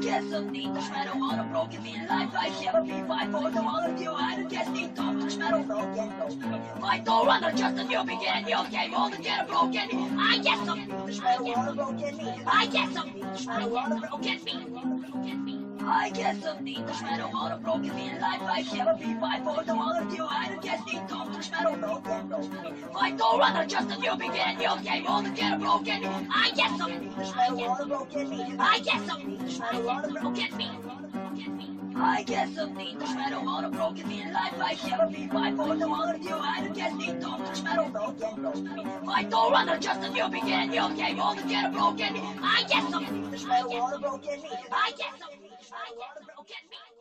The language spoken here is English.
guess some need to shred all the broken me life. I shall be fight for to all of you. I don't guess need to shred broken. Fight or run or just a new beginning. Your game all to get a broken. I guess some need to shred all the broken me. I guess some need to shred all the broken me. I guess some need to shred all the broken me life. I shall be fight for to all of you. I don't guess need to shred all broken. Fight or run or just a new beginning. Your game all to get a broken. I guess some need to shred all the broken me. I guess some shred all the broken me. I guess some need to shred all the broken me in life. I shall be fight for to all of you. I don't guess need to shred all broken. Fight or run or just a new beginning. Your game all to get a broken. I guess some need to shred all the broken me. I guess some need to shred all the broken me.